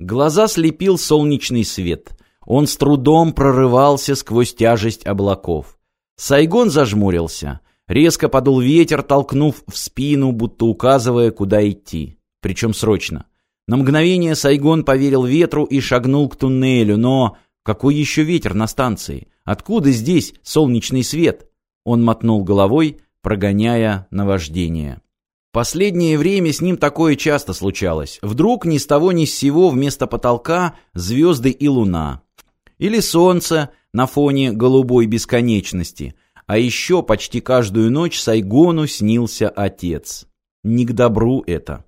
Глаза слепил солнечный свет. Он с трудом прорывался сквозь тяжесть облаков. Сайгон зажмурился. Резко подул ветер, толкнув в спину, будто указывая, куда идти. Причем срочно. На мгновение Сайгон поверил ветру и шагнул к туннелю, но какой еще ветер на станции? Откуда здесь солнечный свет? Он мотнул головой, прогоняя наваждение. Последнее время с ним такое часто случалось. Вдруг ни с того ни с сего вместо потолка звезды и луна. Или солнце на фоне голубой бесконечности. А еще почти каждую ночь Сайгону снился отец. Не к добру это.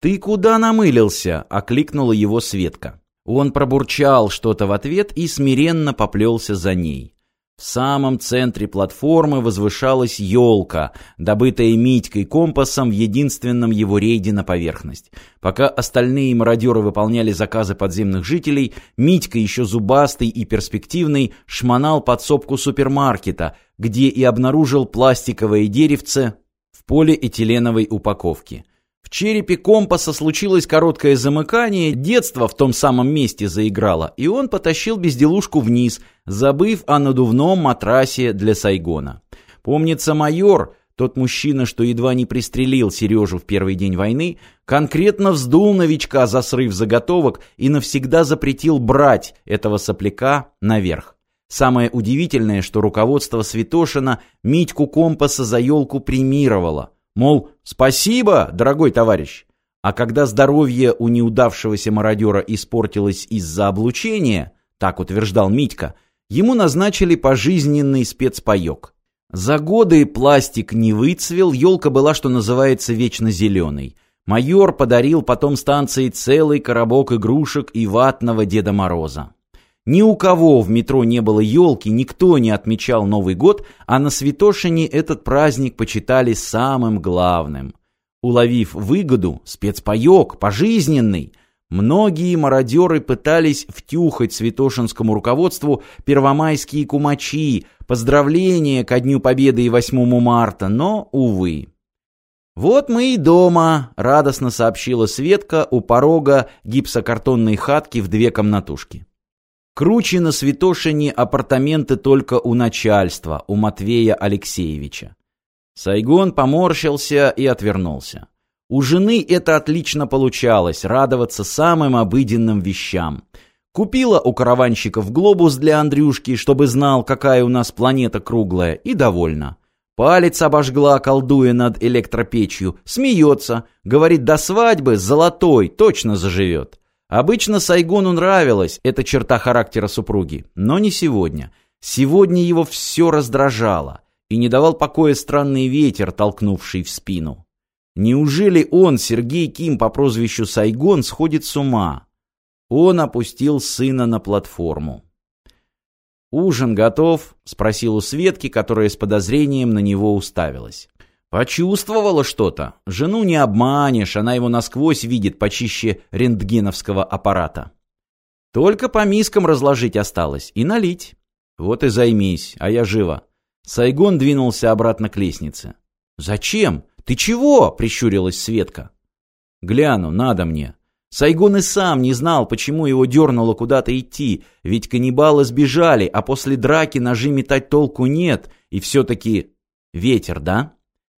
«Ты куда намылился?» — окликнула его Светка. Он пробурчал что-то в ответ и смиренно поплелся за ней. В самом центре платформы возвышалась елка, добытая Митькой компасом в единственном его рейде на поверхность. Пока остальные мародеры выполняли заказы подземных жителей, Митька, еще зубастый и перспективный, шмонал подсобку супермаркета, где и обнаружил пластиковое деревце в полиэтиленовой упаковке. В черепе компаса случилось короткое замыкание, детство в том самом месте заиграло, и он потащил безделушку вниз, забыв о надувном матрасе для Сайгона. Помнится, майор, тот мужчина, что едва не пристрелил Сережу в первый день войны, конкретно вздул новичка за срыв заготовок и навсегда запретил брать этого сопляка наверх. Самое удивительное, что руководство Святошина Митьку Компаса за елку премировало. Мол, спасибо, дорогой товарищ. А когда здоровье у неудавшегося мародера испортилось из-за облучения, так утверждал Митька, ему назначили пожизненный спецпаек. За годы пластик не выцвел, елка была, что называется, вечно зеленой. Майор подарил потом станции целый коробок игрушек и ватного Деда Мороза. Ни у кого в метро не было елки, никто не отмечал Новый год, а на Святошине этот праздник почитали самым главным. Уловив выгоду, спецпаек, пожизненный, многие мародеры пытались втюхать святошинскому руководству первомайские кумачи, поздравления ко Дню Победы и 8 марта, но, увы. «Вот мы и дома», — радостно сообщила Светка у порога гипсокартонной хатки в две комнатушки. Круче на Святошине апартаменты только у начальства, у Матвея Алексеевича. Сайгон поморщился и отвернулся. У жены это отлично получалось, радоваться самым обыденным вещам. Купила у караванщиков глобус для Андрюшки, чтобы знал, какая у нас планета круглая, и довольна. Палец обожгла, колдуя над электропечью, смеется, говорит, до свадьбы золотой точно заживет. Обычно Сайгону нравилась эта черта характера супруги, но не сегодня. Сегодня его все раздражало и не давал покоя странный ветер, толкнувший в спину. Неужели он, Сергей Ким по прозвищу Сайгон, сходит с ума? Он опустил сына на платформу. «Ужин готов?» — спросил у Светки, которая с подозрением на него уставилась. Почувствовала что-то. Жену не обманешь, она его насквозь видит почище рентгеновского аппарата. Только по мискам разложить осталось и налить. Вот и займись, а я жива. Сайгон двинулся обратно к лестнице. «Зачем? Ты чего?» — прищурилась Светка. «Гляну, надо мне». Сайгон и сам не знал, почему его дернуло куда-то идти, ведь каннибалы сбежали, а после драки ножи метать толку нет, и все-таки ветер, да?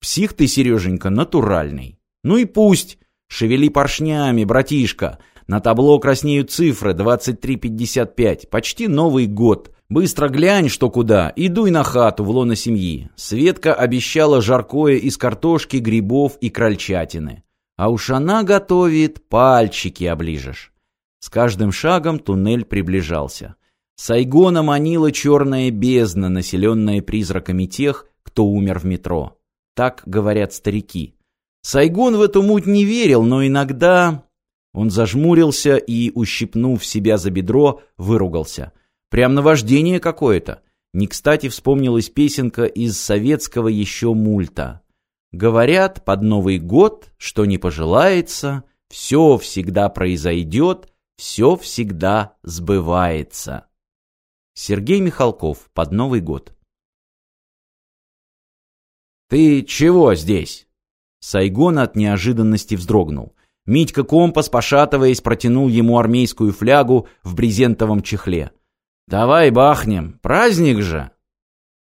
Псих ты, Сереженька, натуральный. Ну и пусть. Шевели поршнями, братишка. На табло краснеют цифры 23.55. Почти Новый год. Быстро глянь, что куда, и дуй на хату в лоно семьи. Светка обещала жаркое из картошки, грибов и крольчатины. А уж она готовит, пальчики оближешь. С каждым шагом туннель приближался. Сайгона манила черная бездна, населенная призраками тех, кто умер в метро. Так говорят старики. Сайгон в эту муть не верил, но иногда... Он зажмурился и, ущипнув себя за бедро, выругался. Прям наваждение какое-то. Не кстати вспомнилась песенка из советского еще мульта. Говорят, под Новый год, что не пожелается, все всегда произойдет, все всегда сбывается. Сергей Михалков, под Новый год. «Ты чего здесь?» Сайгон от неожиданности вздрогнул. Митька Компас, пошатываясь, протянул ему армейскую флягу в брезентовом чехле. «Давай бахнем, праздник же!»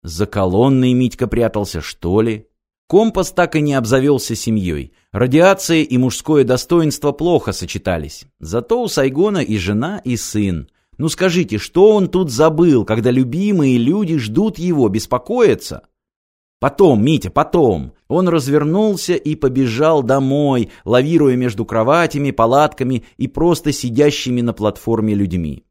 За колонной Митька прятался, что ли? Компас так и не обзавелся семьей. Радиация и мужское достоинство плохо сочетались. Зато у Сайгона и жена, и сын. Ну скажите, что он тут забыл, когда любимые люди ждут его, беспокоятся? Потом, Митя, потом. Он развернулся и побежал домой, лавируя между кроватями, палатками и просто сидящими на платформе людьми.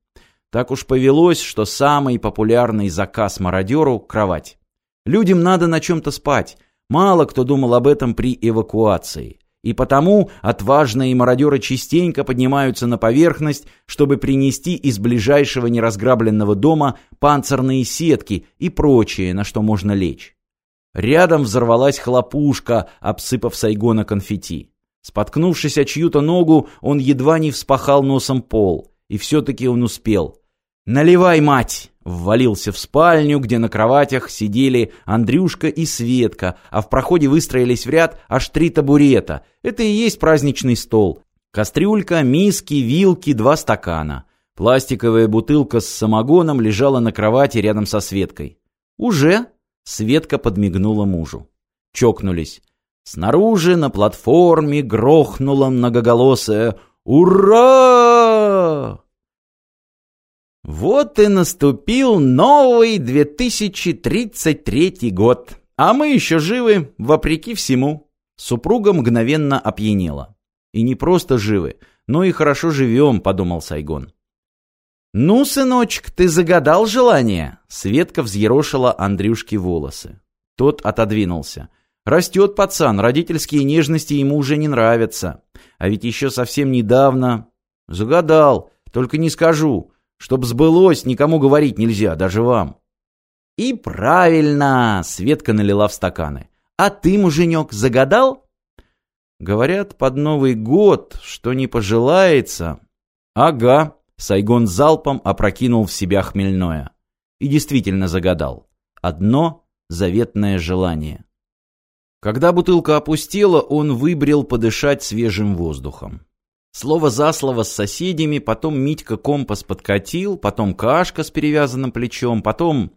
Так уж повелось, что самый популярный заказ мародеру — кровать. Людям надо на чем-то спать. Мало кто думал об этом при эвакуации. И потому отважные мародеры частенько поднимаются на поверхность, чтобы принести из ближайшего неразграбленного дома панцирные сетки и прочее, на что можно лечь. Рядом взорвалась хлопушка, обсыпав Сайгона конфетти. Споткнувшись о чью-то ногу, он едва не вспахал носом пол. И все-таки он успел. «Наливай, мать!» Ввалился в спальню, где на кроватях сидели Андрюшка и Светка, а в проходе выстроились в ряд аж три табурета. Это и есть праздничный стол. Кастрюлька, миски, вилки, два стакана. Пластиковая бутылка с самогоном лежала на кровати рядом со Светкой. «Уже?» — Светка подмигнула мужу. Чокнулись. Снаружи на платформе грохнула многоголосая «Ура!» Вот и наступил новый 2033 год. А мы еще живы, вопреки всему. Супруга мгновенно опьянела. И не просто живы, но и хорошо живем, подумал Сайгон. «Ну, сыночек, ты загадал желание?» Светка взъерошила Андрюшке волосы. Тот отодвинулся. «Растет пацан, родительские нежности ему уже не нравятся. А ведь еще совсем недавно...» «Загадал, только не скажу. Чтоб сбылось, никому говорить нельзя, даже вам. И правильно, Светка налила в стаканы. А ты, муженек, загадал? Говорят, под Новый год, что не пожелается. Ага, Сайгон залпом опрокинул в себя хмельное. И действительно загадал. Одно заветное желание. Когда бутылка опустела, он выбрел подышать свежим воздухом. Слово за слово с соседями, потом Митька компас подкатил, потом Кашка с перевязанным плечом, потом...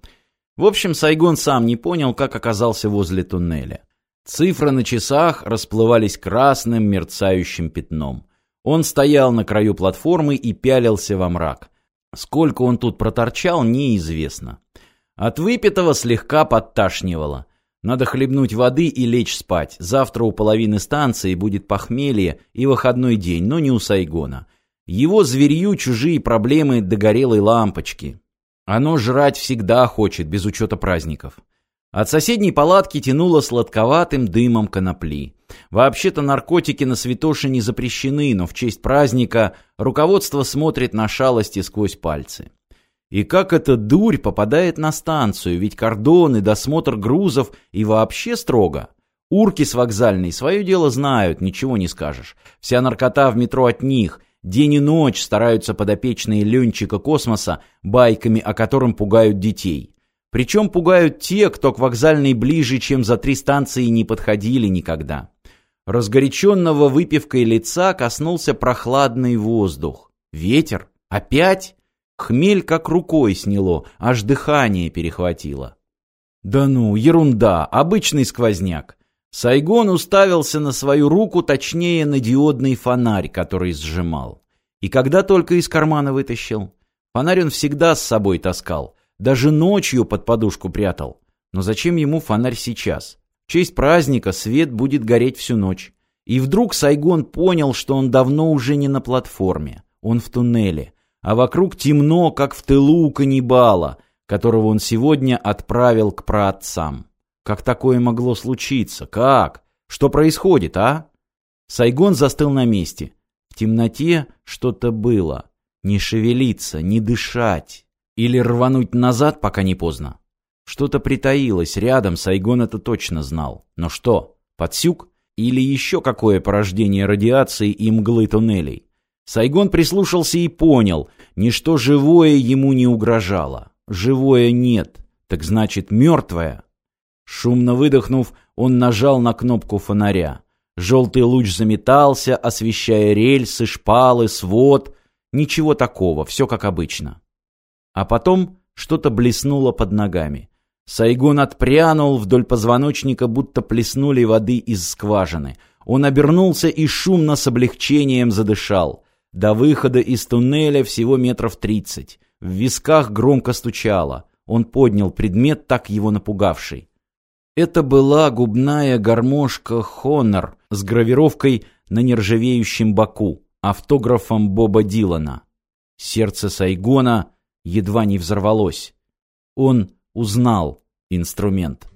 В общем, Сайгон сам не понял, как оказался возле туннеля. Цифры на часах расплывались красным мерцающим пятном. Он стоял на краю платформы и пялился во мрак. Сколько он тут проторчал, неизвестно. От выпитого слегка подташнивало. Надо хлебнуть воды и лечь спать. Завтра у половины станции будет похмелье и выходной день, но не у Сайгона. Его зверью чужие проблемы догорелой лампочки. Оно жрать всегда хочет, без учета праздников. От соседней палатки тянуло сладковатым дымом конопли. Вообще-то наркотики на святоше не запрещены, но в честь праздника руководство смотрит на шалости сквозь пальцы. И как эта дурь попадает на станцию, ведь кордоны, досмотр грузов и вообще строго. Урки с вокзальной свое дело знают, ничего не скажешь. Вся наркота в метро от них. День и ночь стараются подопечные Ленчика космоса байками, о котором пугают детей. Причем пугают те, кто к вокзальной ближе, чем за три станции не подходили никогда. Разгоряченного выпивкой лица коснулся прохладный воздух. Ветер? Опять? Хмель как рукой сняло, аж дыхание перехватило. Да ну, ерунда, обычный сквозняк. Сайгон уставился на свою руку, точнее на диодный фонарь, который сжимал. И когда только из кармана вытащил. Фонарь он всегда с собой таскал, даже ночью под подушку прятал. Но зачем ему фонарь сейчас? Честь праздника свет будет гореть всю ночь. И вдруг Сайгон понял, что он давно уже не на платформе. Он в туннеле а вокруг темно, как в тылу каннибала, которого он сегодня отправил к праотцам. Как такое могло случиться? Как? Что происходит, а? Сайгон застыл на месте. В темноте что-то было. Не шевелиться, не дышать. Или рвануть назад, пока не поздно. Что-то притаилось рядом, Сайгон это точно знал. Но что? Подсюк? Или еще какое порождение радиации и мглы туннелей? Сайгон прислушался и понял, ничто живое ему не угрожало. Живое нет, так значит мертвое. Шумно выдохнув, он нажал на кнопку фонаря. Желтый луч заметался, освещая рельсы, шпалы, свод. Ничего такого, все как обычно. А потом что-то блеснуло под ногами. Сайгон отпрянул вдоль позвоночника, будто плеснули воды из скважины. Он обернулся и шумно с облегчением задышал. До выхода из туннеля всего метров тридцать. В висках громко стучало. Он поднял предмет, так его напугавший. Это была губная гармошка «Хонор» с гравировкой на нержавеющем боку, автографом Боба Дилана. Сердце Сайгона едва не взорвалось. Он узнал инструмент.